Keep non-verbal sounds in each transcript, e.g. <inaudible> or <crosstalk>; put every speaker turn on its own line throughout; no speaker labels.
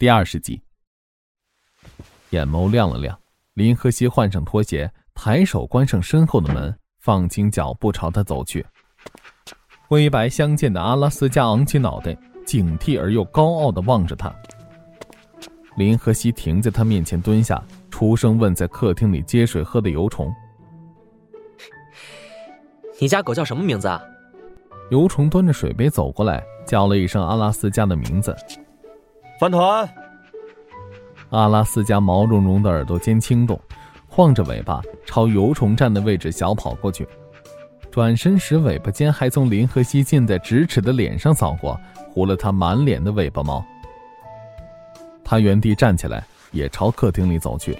第二十集，眼眸亮了亮，林和熙换上拖鞋，抬手关上身后的门，放轻脚步朝他走去。灰白相间的阿拉斯加昂起脑袋，警惕而又高傲的望着他。林和熙停在他面前蹲下，出声问在客厅里接水喝的油虫：“
你家狗叫什么名字啊？”
油虫端着水杯走过来，叫了一声阿拉斯加的名字。
饭团。
阿拉斯加毛茸茸的耳朵尖轻动，晃着尾巴朝油虫站的位置小跑过去。转身时，尾巴尖还从林和西近在咫尺的脸上扫过，糊了他满脸的尾巴毛。他原地站起来，也朝客厅里走去，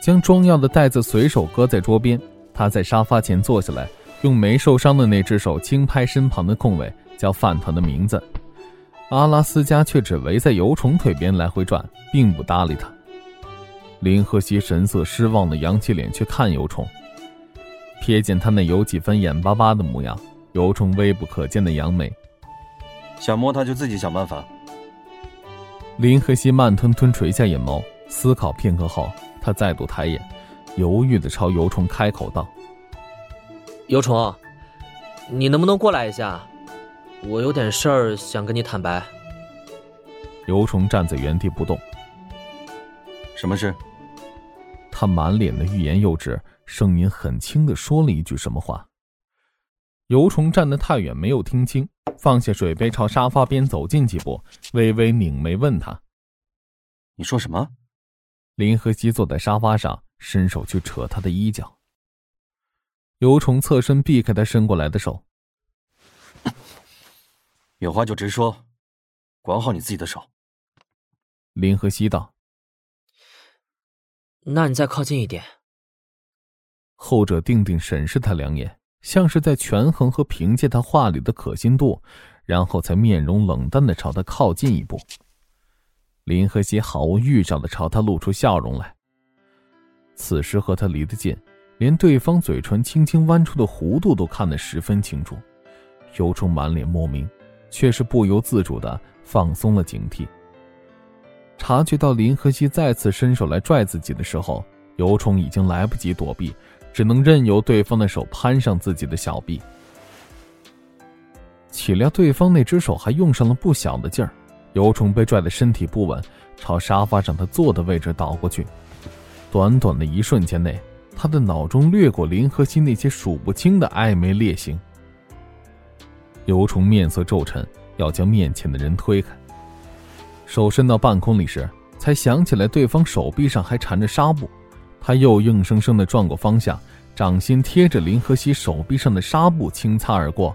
将装药的袋子随手搁在桌边。他在沙发前坐下来，用没受伤的那只手轻拍身旁的空位，叫饭团的名字。阿拉斯加却只围在油虫腿边来回转，并不搭理他。林和熙神色失望的扬起脸去看油虫，瞥见他那有几分眼巴巴的模样，油虫微不可见的扬眉：“
想摸他就自己想办法。”
林和熙慢吞吞垂下眼眸，思考片刻后，他再度抬眼，犹豫的朝油虫开口道：“
油虫，你能不能过来一下？”我有点事儿想跟你坦白。
油虫站在原地不动。
什么事？
他满脸的欲言又止，声音很轻的说了一句什么话。油虫站得太远，没有听清，放下水杯，朝沙发边走近几步，微微拧眉问他：“
你说什么？”
林和熙坐在沙发上，伸手去扯他的衣角。油虫侧身避开他伸过来的手。
有话就直说，管好你自己的手。
林和熙道：“
那你再靠近一点。”
后者定定审视他两眼，像是在权衡和凭借他话里的可信度，然后才面容冷淡的朝他靠近一步。林和熙毫无预兆的朝他露出笑容来。此时和他离得近，连对方嘴唇轻轻弯出的弧度都看得十分清楚，有种满脸莫名。却是不由自主的放松了警惕。察觉到林和熙再次伸手来拽自己的时候，尤虫已经来不及躲避，只能任由对方的手攀上自己的小臂。岂料对方那只手还用上了不小的劲儿，尤虫被拽得身体不稳，朝沙发上他坐的位置倒过去。短短的一瞬间内，他的脑中掠过林和熙那些数不清的暧昧劣行。尤崇面色皱沉，要将面前的人推开。手伸到半空里时，才想起来对方手臂上还缠着纱布，他又硬生生的转过方向，掌心贴着林和熙手臂上的纱布轻擦而过，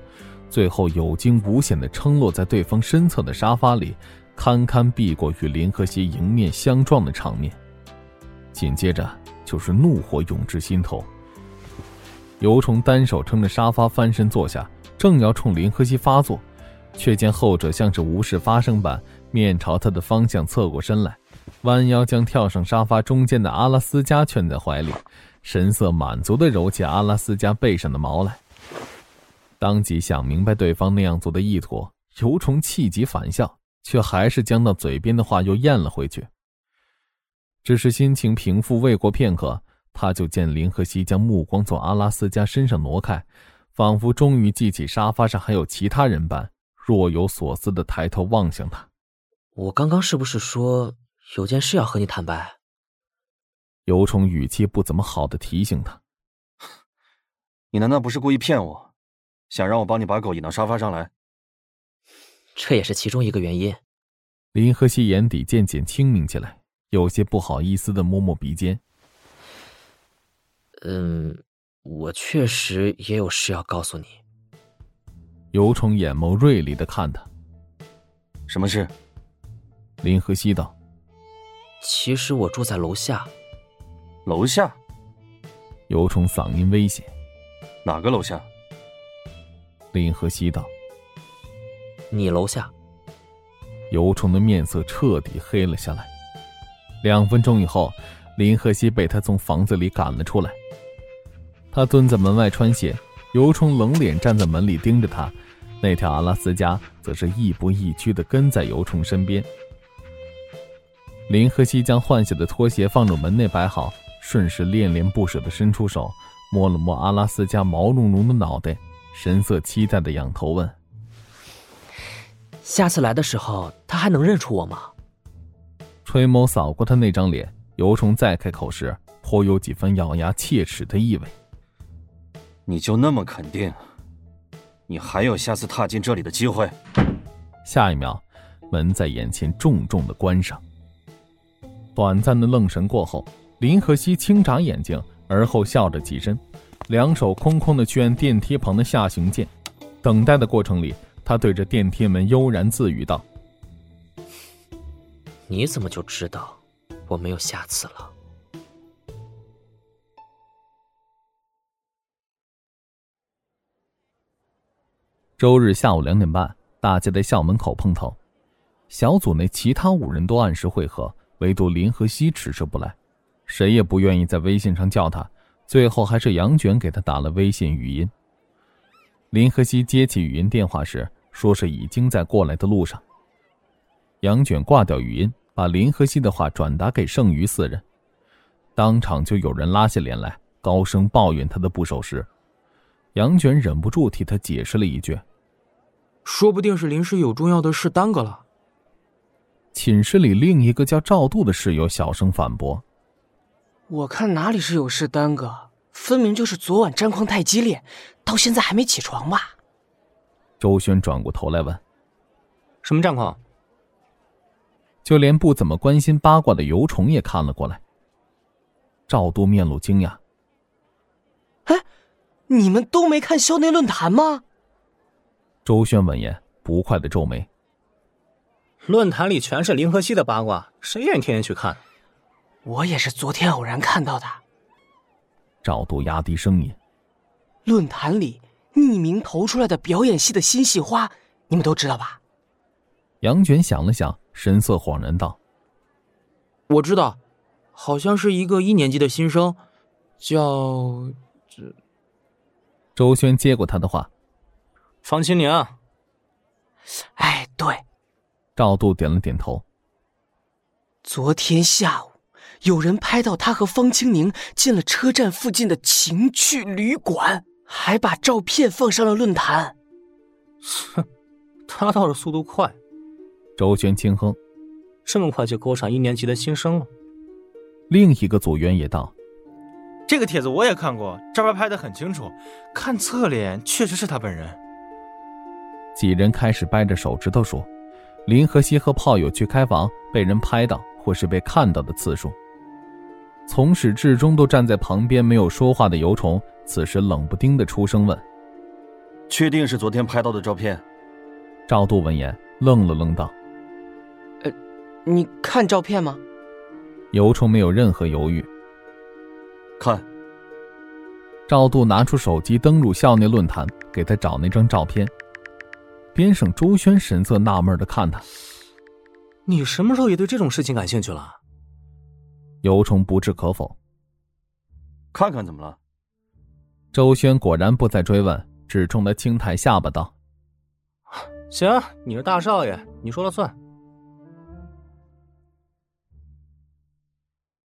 最后有惊无险的撑落在对方身侧的沙发里，堪堪避过与林和熙迎面相撞的场面。紧接着就是怒火涌至心头。尤虫单手撑着沙发翻身坐下。正要冲林和西发作，却见后者像是无事发生般，面朝他的方向侧过身来，弯腰将跳上沙发中间的阿拉斯加圈在怀里，神色满足地揉起阿拉斯加背上的毛来。当即想明白对方那样做的意图，尤虫气急反笑，却还是将到嘴边的话又咽了回去。只是心情平复未过片刻，他就见林和西将目光从阿拉斯加身上挪开。仿佛终于记起沙发上还有其他人般，若有所思的抬头望向他。
我刚刚是不是说有件事要和你坦白？
尤虫语气不怎么好的提醒他：“ <laughs>
你难道不是故意骗我，想让我帮你把狗引到沙发上来？”
这也是其中一个原因。
林和熙眼底渐渐清明起来，有些不好意思的摸摸鼻尖。
嗯。我确实也有事要告诉你。
尤虫眼眸锐利的看他。
什么事？
林和熙道。
其实我住在楼下。
楼下。
尤虫嗓音危险。
哪个楼下？
林和熙道。
你楼下。
尤虫的面色彻底黑了下来。两分钟以后，林和熙被他从房子里赶了出来。他蹲在门外穿鞋，尤虫冷脸站在门里盯着他，那条阿拉斯加则是亦步亦趋地跟在尤虫身边。林和熙将换下的拖鞋放入门内摆好，顺势恋恋不舍地伸出手，摸了摸阿拉斯加毛茸茸的脑袋，神色期待地仰头问：“
下次来的时候，他还能认出我吗？”
垂眸扫过他那张脸，尤虫再开口时，颇有几分咬牙切齿的意味。
你就那么肯定？你还有下次踏进这里的机会？
下一秒，门在眼前重重的关上。短暂的愣神过后，林和熙轻眨眼睛，而后笑着起身，两手空空的去按电梯旁的下行键。等待的过程里，他对着电梯门悠然自语道。
你怎么就知道我没有下次了？
周日下午两点半，大家在校门口碰头。小组内其他五人都按时会合，唯独林和熙迟迟不来，谁也不愿意在微信上叫他。最后还是杨卷给他打了微信语音。林和熙接起语音电话时，说是已经在过来的路上。杨卷挂掉语音，把林和熙的话转达给剩余四人，当场就有人拉下脸来，高声抱怨他的不守时。杨卷忍不住替他解释了一句：“
说不定是临时有重要的事耽搁了。”
寝室里另一个叫赵度的室友小声反驳：“
我看哪里是有事耽搁，分明就是昨晚战况太激烈，到现在还没起床吧？”
周轩转过头来问：“
什么战况？”
就连不怎么关心八卦的尤虫也看了过来。赵都面露惊讶：“
哎，你们都没看校内论坛吗？”
周轩闻言不快的皱眉：“
论坛里全是林和熙的八卦，谁愿意天天去看？”
我也是昨天偶然看到的。
赵度压低声音：“
论坛里匿名投出来的表演系的新系花，你们都知道吧？”
杨卷想了想。神色恍然道：“
我知道，好像是一个一年级的新生，叫这。”
周轩接过他的话：“
方清宁。”
哎，对。
赵度点了点头。
昨天下午，有人拍到他和方清宁进了车站附近的情趣旅馆，还把照片放上了论坛。
哼，<laughs> 他倒是速度快。
周轩轻哼：“
这么快就勾上一年级的新生了。”
另一个组员也道：“
这个帖子我也看过，照片拍的很清楚，看侧脸确实是他本人。”
几人开始掰着手指头说，林和熙和炮友去开房被人拍到或是被看到的次数。从始至终都站在旁边没有说话的尤虫，此时冷不丁的出声问：“
确定是昨天拍到的照片？”
赵度闻言愣了愣道。
呃你看照片吗？
尤虫没有任何犹豫。
看。
赵度拿出手机登入校内论坛，给他找那张照片。边上周轩神色纳闷的看他：“
你什么时候也对这种事情感兴趣了？”
尤虫不置可否。
看看怎么了？
周轩果然不再追问，只冲他轻抬下巴道：“
行，你是大少爷，你说了算。”